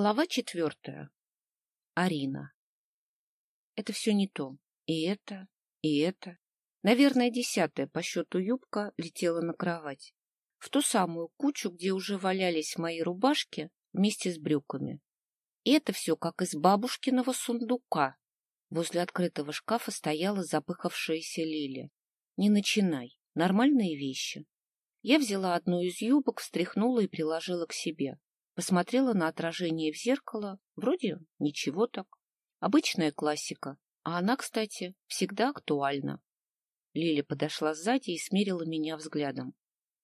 Глава четвертая. Арина. Это все не то. И это, и это. Наверное, десятая по счету юбка летела на кровать. В ту самую кучу, где уже валялись мои рубашки вместе с брюками. И это все как из бабушкиного сундука. Возле открытого шкафа стояла запыхавшаяся Лиля. Не начинай. Нормальные вещи. Я взяла одну из юбок, встряхнула и приложила к себе. Посмотрела на отражение в зеркало. Вроде ничего так. Обычная классика. А она, кстати, всегда актуальна. Лиля подошла сзади и смерила меня взглядом.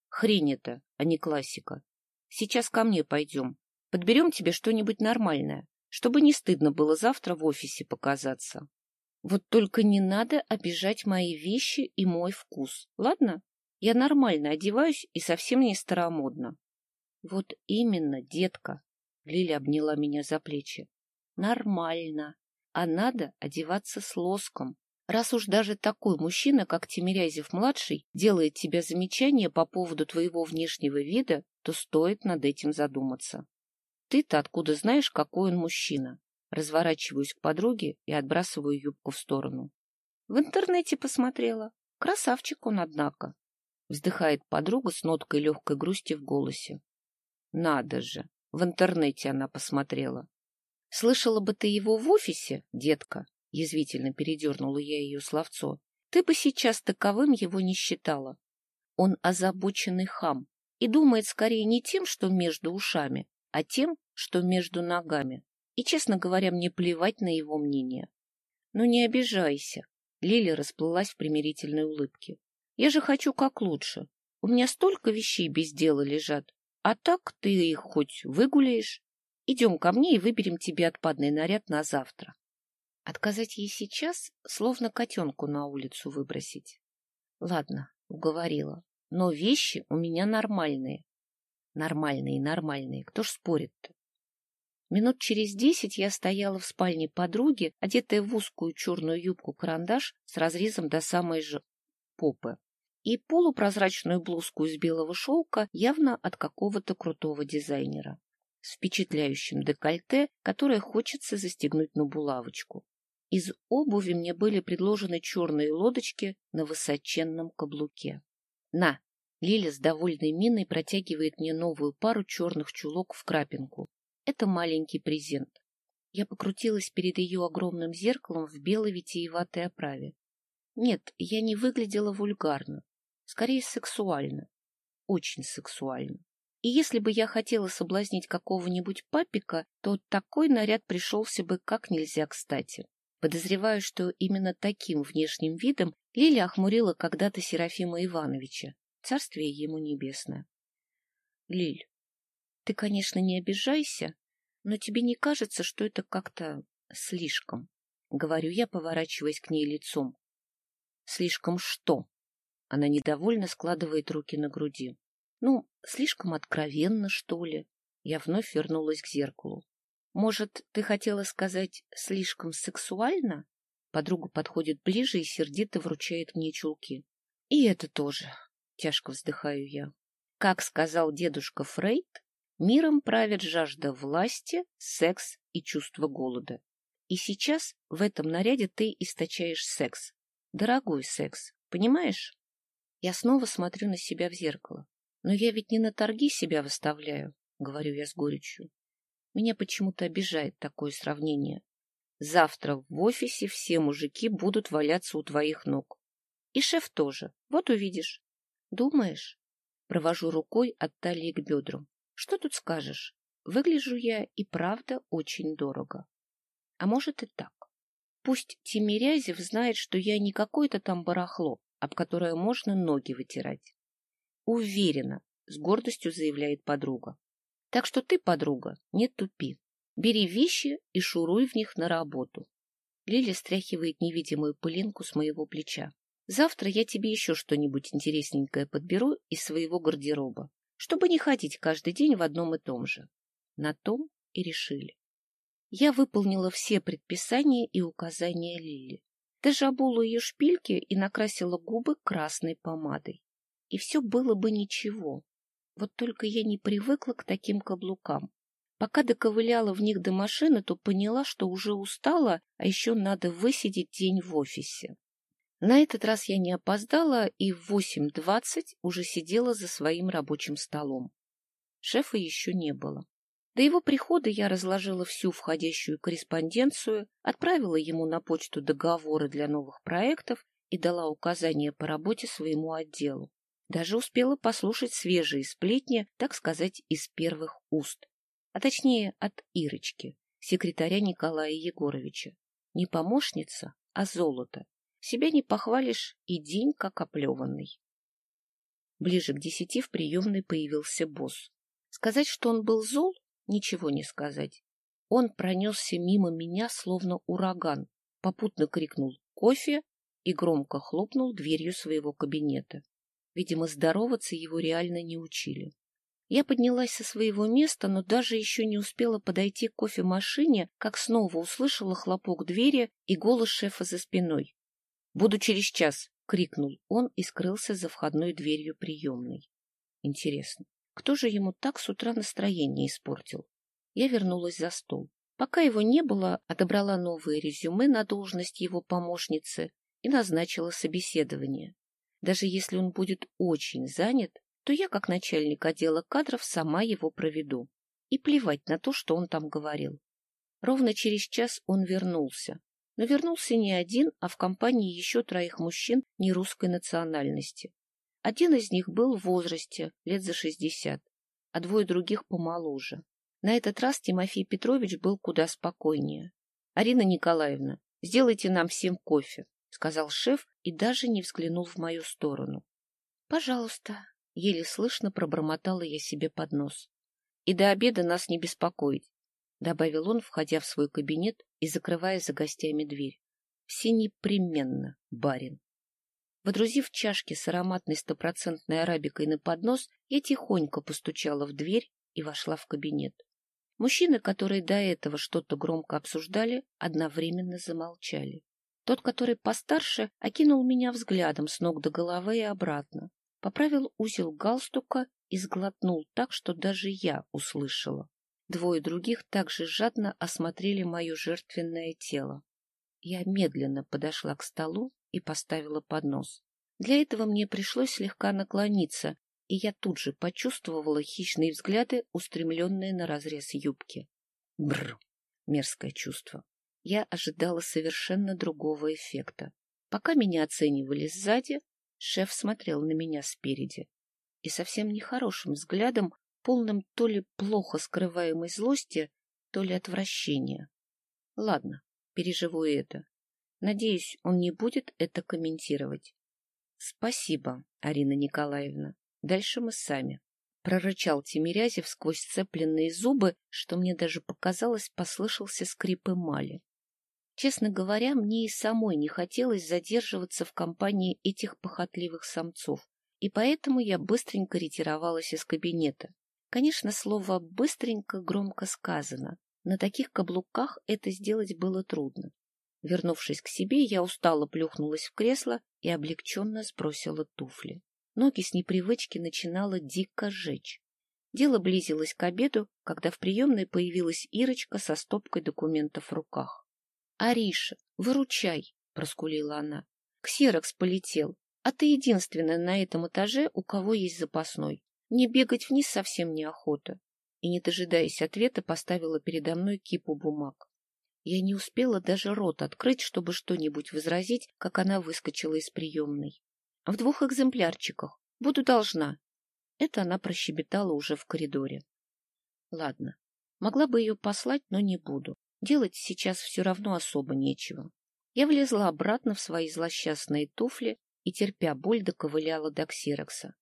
Хрень это, а не классика. Сейчас ко мне пойдем. Подберем тебе что-нибудь нормальное, чтобы не стыдно было завтра в офисе показаться. Вот только не надо обижать мои вещи и мой вкус, ладно? Я нормально одеваюсь и совсем не старомодно. Вот именно, детка. Лиля обняла меня за плечи. Нормально. А надо одеваться с лоском. Раз уж даже такой мужчина, как Тимирязев-младший, делает тебе замечания по поводу твоего внешнего вида, то стоит над этим задуматься. Ты-то откуда знаешь, какой он мужчина? Разворачиваюсь к подруге и отбрасываю юбку в сторону. В интернете посмотрела. Красавчик он, однако. Вздыхает подруга с ноткой легкой грусти в голосе. Надо же, в интернете она посмотрела. Слышала бы ты его в офисе, детка, язвительно передернула я ее словцо. Ты бы сейчас таковым его не считала. Он озабоченный хам и думает скорее не тем, что между ушами, а тем, что между ногами. И, честно говоря, мне плевать на его мнение. Ну, не обижайся. Лиля расплылась в примирительной улыбке. Я же хочу как лучше. У меня столько вещей без дела лежат. А так ты их хоть выгуляешь. Идем ко мне и выберем тебе отпадный наряд на завтра. Отказать ей сейчас, словно котенку на улицу выбросить. Ладно, уговорила. Но вещи у меня нормальные. Нормальные, нормальные. Кто ж спорит-то? Минут через десять я стояла в спальне подруги, одетая в узкую черную юбку-карандаш с разрезом до самой же попы и полупрозрачную блузку из белого шелка явно от какого-то крутого дизайнера с впечатляющим декольте, которое хочется застегнуть на булавочку. Из обуви мне были предложены черные лодочки на высоченном каблуке. «На!» Лиля с довольной миной протягивает мне новую пару черных чулок в крапинку. Это маленький презент. Я покрутилась перед ее огромным зеркалом в белой витиеватой оправе. Нет, я не выглядела вульгарно. Скорее, сексуально. Очень сексуально. И если бы я хотела соблазнить какого-нибудь папика, то такой наряд пришелся бы как нельзя кстати. Подозреваю, что именно таким внешним видом Лиля охмурила когда-то Серафима Ивановича. Царствие ему небесное. Лиль, ты, конечно, не обижайся, но тебе не кажется, что это как-то слишком? Говорю я, поворачиваясь к ней лицом. Слишком что? Она недовольно складывает руки на груди. Ну, слишком откровенно, что ли? Я вновь вернулась к зеркалу. Может, ты хотела сказать слишком сексуально? Подруга подходит ближе и сердито вручает мне чулки. И это тоже. Тяжко вздыхаю я. Как сказал дедушка Фрейд, миром правит жажда власти, секс и чувство голода. И сейчас в этом наряде ты источаешь секс. Дорогой секс, понимаешь? Я снова смотрю на себя в зеркало. Но я ведь не на торги себя выставляю, говорю я с горечью. Меня почему-то обижает такое сравнение. Завтра в офисе все мужики будут валяться у твоих ног. И шеф тоже. Вот увидишь. Думаешь? Провожу рукой от талии к бедрам. Что тут скажешь? Выгляжу я и правда очень дорого. А может и так. Пусть Тимирязев знает, что я не какое-то там барахло, об которое можно ноги вытирать. Уверена, с гордостью заявляет подруга. Так что ты, подруга, не тупи. Бери вещи и шуруй в них на работу. Лиля стряхивает невидимую пылинку с моего плеча. Завтра я тебе еще что-нибудь интересненькое подберу из своего гардероба, чтобы не ходить каждый день в одном и том же. На том и решили. Я выполнила все предписания и указания Лили. Даже обула ее шпильки и накрасила губы красной помадой. И все было бы ничего. Вот только я не привыкла к таким каблукам. Пока доковыляла в них до машины, то поняла, что уже устала, а еще надо высидеть день в офисе. На этот раз я не опоздала и в 8.20 уже сидела за своим рабочим столом. Шефа еще не было. До его прихода я разложила всю входящую корреспонденцию, отправила ему на почту договоры для новых проектов и дала указания по работе своему отделу. Даже успела послушать свежие сплетни, так сказать, из первых уст. А точнее, от Ирочки, секретаря Николая Егоровича. Не помощница, а золото. Себя не похвалишь, и день как оплеванный. Ближе к десяти в приемной появился босс. Сказать, что он был зол, ничего не сказать. Он пронесся мимо меня, словно ураган, попутно крикнул «Кофе!» и громко хлопнул дверью своего кабинета. Видимо, здороваться его реально не учили. Я поднялась со своего места, но даже еще не успела подойти к кофемашине, как снова услышала хлопок двери и голос шефа за спиной. «Буду через час!» — крикнул он и скрылся за входной дверью приемной. Интересно, кто же ему так с утра настроение испортил? Я вернулась за стол. Пока его не было, отобрала новые резюме на должность его помощницы и назначила собеседование. Даже если он будет очень занят, то я, как начальник отдела кадров, сама его проведу. И плевать на то, что он там говорил. Ровно через час он вернулся. Но вернулся не один, а в компании еще троих мужчин нерусской национальности. Один из них был в возрасте, лет за шестьдесят, а двое других помоложе. На этот раз Тимофей Петрович был куда спокойнее. — Арина Николаевна, сделайте нам всем кофе, — сказал шеф и даже не взглянул в мою сторону. — Пожалуйста, — еле слышно пробормотала я себе под нос. — И до обеда нас не беспокоить, — добавил он, входя в свой кабинет и закрывая за гостями дверь. — Все непременно, барин. Водрузив чашки с ароматной стопроцентной арабикой на поднос, я тихонько постучала в дверь и вошла в кабинет. Мужчины, которые до этого что-то громко обсуждали, одновременно замолчали. Тот, который постарше, окинул меня взглядом с ног до головы и обратно, поправил узел галстука и сглотнул так, что даже я услышала. Двое других также жадно осмотрели мое жертвенное тело. Я медленно подошла к столу и поставила поднос. Для этого мне пришлось слегка наклониться, и я тут же почувствовала хищные взгляды, устремленные на разрез юбки. Бррр! Мерзкое чувство. Я ожидала совершенно другого эффекта. Пока меня оценивали сзади, шеф смотрел на меня спереди. И совсем нехорошим взглядом, полным то ли плохо скрываемой злости, то ли отвращения. Ладно, переживу это. Надеюсь, он не будет это комментировать. — Спасибо, Арина Николаевна. Дальше мы сами. Прорычал Тимирязев сквозь сцепленные зубы, что мне даже показалось, послышался скрип эмали. Честно говоря, мне и самой не хотелось задерживаться в компании этих похотливых самцов, и поэтому я быстренько ретировалась из кабинета. Конечно, слово «быстренько» громко сказано. На таких каблуках это сделать было трудно. Вернувшись к себе, я устало плюхнулась в кресло и облегченно сбросила туфли. Ноги с непривычки начинало дико жечь. Дело близилось к обеду, когда в приемной появилась Ирочка со стопкой документов в руках. — Ариша, выручай! — проскулила она. — Ксерокс полетел, а ты единственная на этом этаже, у кого есть запасной. Не бегать вниз совсем неохота. И, не дожидаясь ответа, поставила передо мной кипу бумаг. Я не успела даже рот открыть, чтобы что-нибудь возразить, как она выскочила из приемной. В двух экземплярчиках. Буду должна. Это она прощебетала уже в коридоре. Ладно. Могла бы ее послать, но не буду. Делать сейчас все равно особо нечего. Я влезла обратно в свои злосчастные туфли и, терпя боль, доковыляла до ксерокса.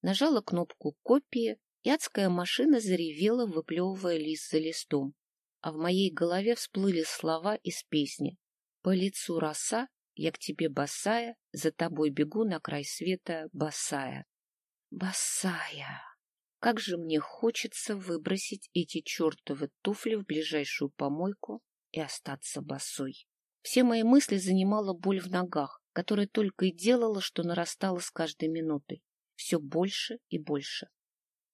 Нажала кнопку копии, и адская машина заревела, выплевывая лист за листом а в моей голове всплыли слова из песни. «По лицу роса, я к тебе босая, за тобой бегу на край света босая». Босая! Как же мне хочется выбросить эти чертовы туфли в ближайшую помойку и остаться босой. Все мои мысли занимала боль в ногах, которая только и делала, что нарастала с каждой минутой. Все больше и больше.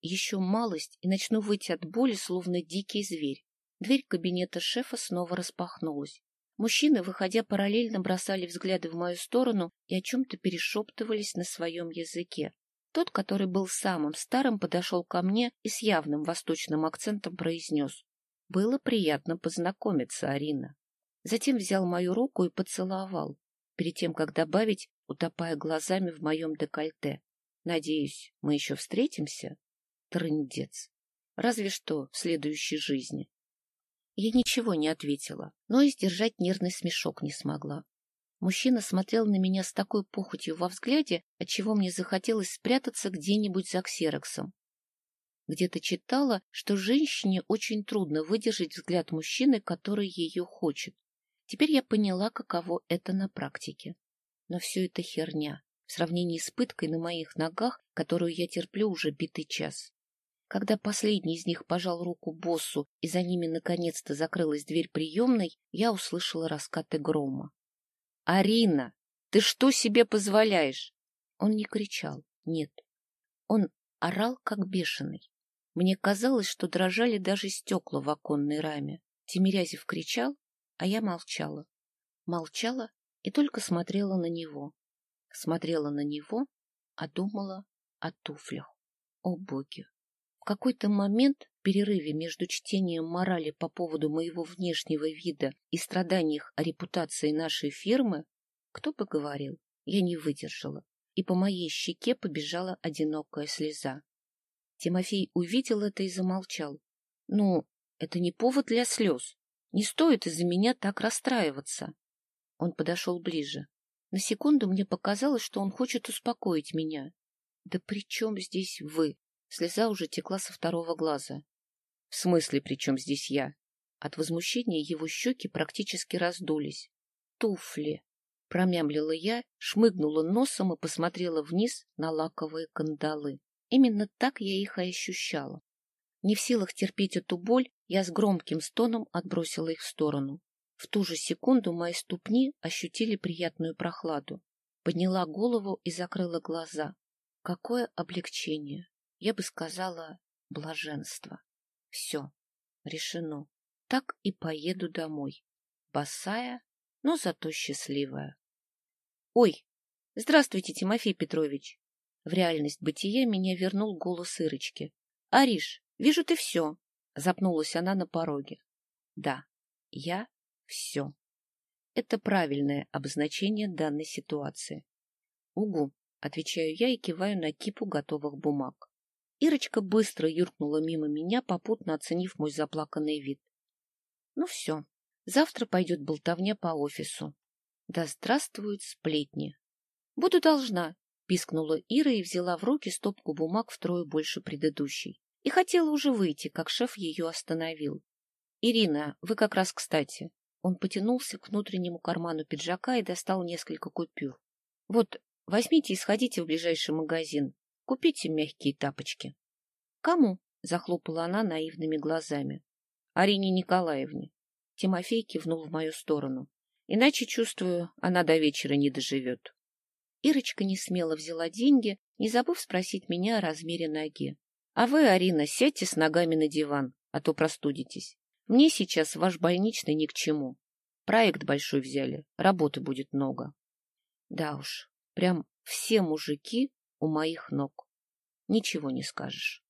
Еще малость, и начну выть от боли, словно дикий зверь. Дверь кабинета шефа снова распахнулась. Мужчины, выходя параллельно, бросали взгляды в мою сторону и о чем-то перешептывались на своем языке. Тот, который был самым старым, подошел ко мне и с явным восточным акцентом произнес. «Было приятно познакомиться, Арина». Затем взял мою руку и поцеловал, перед тем, как добавить, утопая глазами в моем декольте. «Надеюсь, мы еще встретимся?» Трындец. Разве что в следующей жизни. Я ничего не ответила, но и сдержать нервный смешок не смогла. Мужчина смотрел на меня с такой похотью во взгляде, отчего мне захотелось спрятаться где-нибудь за ксероксом. Где-то читала, что женщине очень трудно выдержать взгляд мужчины, который ее хочет. Теперь я поняла, каково это на практике. Но все это херня в сравнении с пыткой на моих ногах, которую я терплю уже битый час. Когда последний из них пожал руку боссу, и за ними наконец-то закрылась дверь приемной, я услышала раскаты грома. — Арина, ты что себе позволяешь? Он не кричал, нет. Он орал, как бешеный. Мне казалось, что дрожали даже стекла в оконной раме. Тимирязев кричал, а я молчала. Молчала и только смотрела на него. Смотрела на него, а думала о туфлях. О боги! Какой-то момент в перерыве между чтением морали по поводу моего внешнего вида и страданиях о репутации нашей фирмы, кто бы говорил, я не выдержала, и по моей щеке побежала одинокая слеза. Тимофей увидел это и замолчал. Ну, это не повод для слез. Не стоит из-за меня так расстраиваться. Он подошел ближе. На секунду мне показалось, что он хочет успокоить меня. Да при чем здесь вы? Слеза уже текла со второго глаза. — В смысле, при чем здесь я? От возмущения его щеки практически раздулись. — Туфли! — промямлила я, шмыгнула носом и посмотрела вниз на лаковые кандалы. Именно так я их и ощущала. Не в силах терпеть эту боль, я с громким стоном отбросила их в сторону. В ту же секунду мои ступни ощутили приятную прохладу. Подняла голову и закрыла глаза. Какое облегчение! Я бы сказала, блаженство. Все, решено. Так и поеду домой. Босая, но зато счастливая. Ой, здравствуйте, Тимофей Петрович. В реальность бытия меня вернул голос Ирочки. Ариш, вижу ты все. Запнулась она на пороге. Да, я все. Это правильное обозначение данной ситуации. Угу, отвечаю я и киваю на кипу готовых бумаг. Ирочка быстро юркнула мимо меня, попутно оценив мой заплаканный вид. Ну все, завтра пойдет болтовня по офису. Да здравствуют сплетни. Буду должна, пискнула Ира и взяла в руки стопку бумаг втрое больше предыдущей. И хотела уже выйти, как шеф ее остановил. — Ирина, вы как раз кстати. Он потянулся к внутреннему карману пиджака и достал несколько купюр. — Вот, возьмите и сходите в ближайший магазин. Купите мягкие тапочки. — Кому? — захлопала она наивными глазами. — Арине Николаевне. Тимофей кивнул в мою сторону. Иначе, чувствую, она до вечера не доживет. Ирочка не смело взяла деньги, не забыв спросить меня о размере ноги. — А вы, Арина, сядьте с ногами на диван, а то простудитесь. Мне сейчас ваш больничный ни к чему. Проект большой взяли, работы будет много. Да уж, прям все мужики у моих ног. Ничего не скажешь.